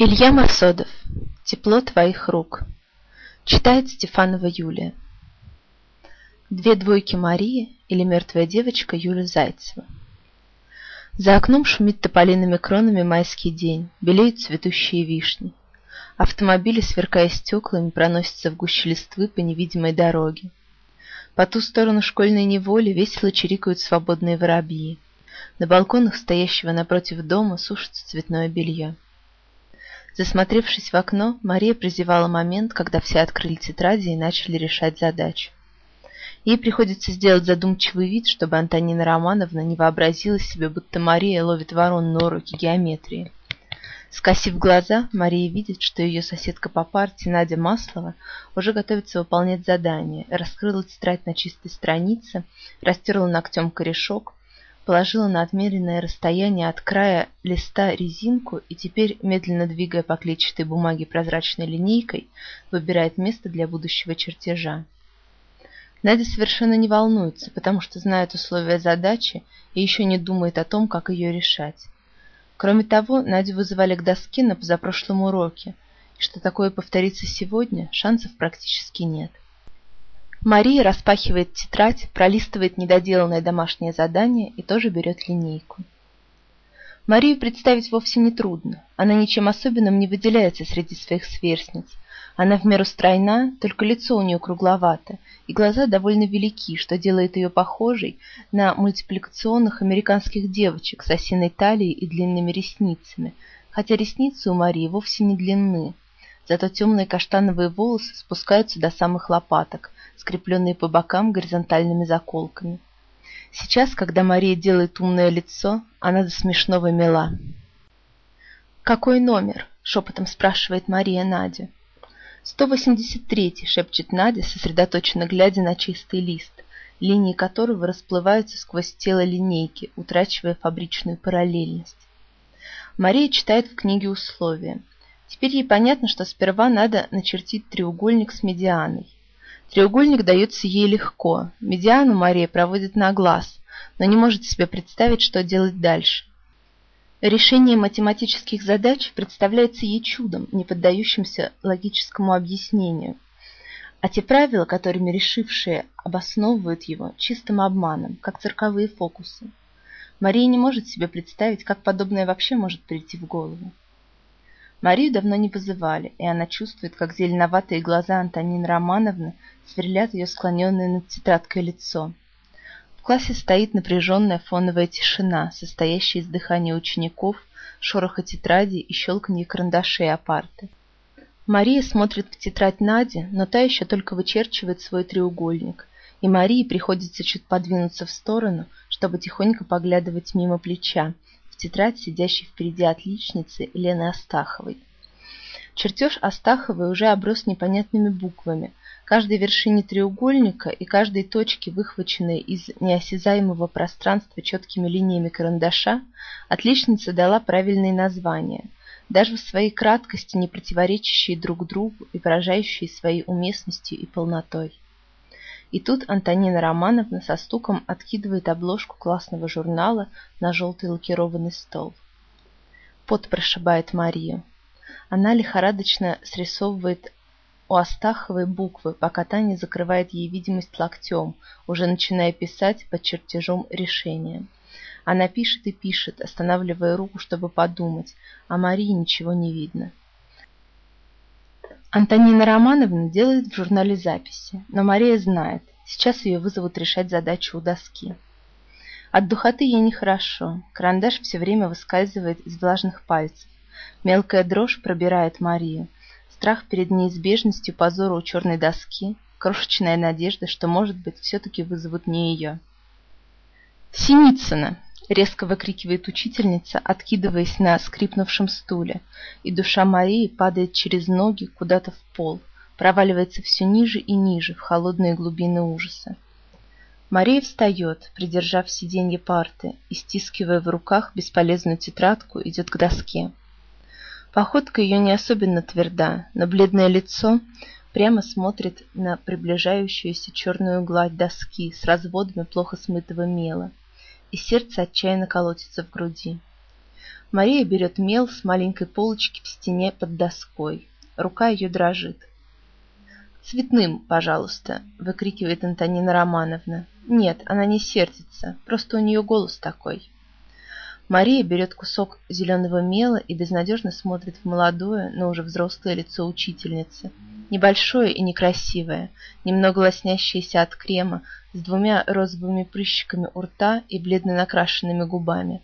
Илья Масодов. Тепло твоих рук. Читает Стефанова Юлия. Две двойки Марии или мертвая девочка Юлия Зайцева. За окном шумит тополиными кронами майский день, белеют цветущие вишни. Автомобили, сверкая стеклами, проносятся в гуще листвы по невидимой дороге. По ту сторону школьной неволи весело чирикают свободные воробьи. На балконах стоящего напротив дома сушится цветное белье. Засмотревшись в окно, Мария прозевала момент, когда все открыли тетради и начали решать задачу. Ей приходится сделать задумчивый вид, чтобы Антонина Романовна не вообразила себе, будто Мария ловит ворон на уроке геометрии. Скосив глаза, Мария видит, что ее соседка по парте Надя Маслова уже готовится выполнять задание, раскрыла тетрадь на чистой странице, растерла ногтем корешок, положила на отмеренное расстояние от края листа резинку и теперь, медленно двигая по клетчатой бумаге прозрачной линейкой, выбирает место для будущего чертежа. Надя совершенно не волнуется, потому что знает условия задачи и еще не думает о том, как ее решать. Кроме того, Надю вызывали к доске на позапрошлом уроке, и что такое повторится сегодня, шансов практически нет. Мария распахивает тетрадь, пролистывает недоделанное домашнее задание и тоже берет линейку. Марию представить вовсе не трудно. Она ничем особенным не выделяется среди своих сверстниц. Она в меру стройна, только лицо у нее кругловато, и глаза довольно велики, что делает ее похожей на мультипликационных американских девочек с осиной талией и длинными ресницами, хотя ресницы у Марии вовсе не длинны. Зато темные каштановые волосы спускаются до самых лопаток, скрепленные по бокам горизонтальными заколками. Сейчас, когда Мария делает умное лицо, она до смешного мила. «Какой номер?» — шепотом спрашивает Мария Надю. «Сто восемьдесят третий», — шепчет Надя, сосредоточенно глядя на чистый лист, линии которого расплываются сквозь тело линейки, утрачивая фабричную параллельность. Мария читает в книге условия. Теперь ей понятно, что сперва надо начертить треугольник с медианой. Треугольник дается ей легко. Медиану Мария проводит на глаз, но не может себе представить, что делать дальше. Решение математических задач представляется ей чудом, не поддающимся логическому объяснению. А те правила, которыми решившие обосновывают его, чистым обманом, как цирковые фокусы. Мария не может себе представить, как подобное вообще может прийти в голову. Марию давно не вызывали, и она чувствует, как зеленоватые глаза Антонины Романовны сверлят ее склоненное над тетрадкой лицо. В классе стоит напряженная фоновая тишина, состоящая из дыхания учеников, шороха тетрадей и щелканья карандашей о парты. Мария смотрит в тетрадь Нади, но та еще только вычерчивает свой треугольник, и Марии приходится чуть подвинуться в сторону, чтобы тихонько поглядывать мимо плеча, тетрадь сидящей впереди отличницы Лены Астаховой. Чертеж Астаховой уже оброс непонятными буквами. Каждой вершине треугольника и каждой точке, выхваченной из неосязаемого пространства четкими линиями карандаша, отличница дала правильные названия, даже в своей краткости не противоречащие друг другу и выражающие своей уместностью и полнотой. И тут Антонина Романовна со стуком откидывает обложку классного журнала на желтый лакированный стол. Пот прошибает Марию. Она лихорадочно срисовывает у Астаховой буквы, пока та не закрывает ей видимость локтем, уже начиная писать под чертежом решения. Она пишет и пишет, останавливая руку, чтобы подумать, а Марии ничего не видно. Антонина Романовна делает в журнале записи, но Мария знает, сейчас ее вызовут решать задачу у доски. От духоты ей нехорошо, карандаш все время выскальзывает из влажных пальцев. Мелкая дрожь пробирает Марию, страх перед неизбежностью позора у черной доски, крошечная надежда, что, может быть, все-таки вызовут не ее. «Синицына!» — резко выкрикивает учительница, откидываясь на скрипнувшем стуле, и душа Марии падает через ноги куда-то в пол, проваливается все ниже и ниже в холодные глубины ужаса. Мария встает, придержав сиденье парты, и, стискивая в руках бесполезную тетрадку, идет к доске. Походка ее не особенно тверда, но бледное лицо прямо смотрит на приближающуюся черную гладь доски с разводами плохо смытого мела и сердце отчаянно колотится в груди. Мария берет мел с маленькой полочки в стене под доской. Рука ее дрожит. «Цветным, пожалуйста», — выкрикивает Антонина Романовна. «Нет, она не сердится, просто у нее голос такой». Мария берет кусок зеленого мела и безнадежно смотрит в молодое, но уже взрослое лицо учительницы. Небольшое и некрасивое, немного лоснящееся от крема, с двумя розовыми прыщиками у рта и бледно накрашенными губами.